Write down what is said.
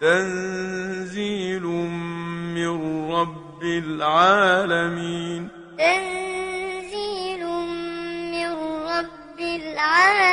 تنزيل من رب العالمين. تنزيل من رب العالمين.